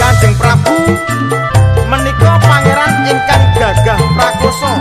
Kanjeng Prabu menika pangeran ingkang gagah prakoso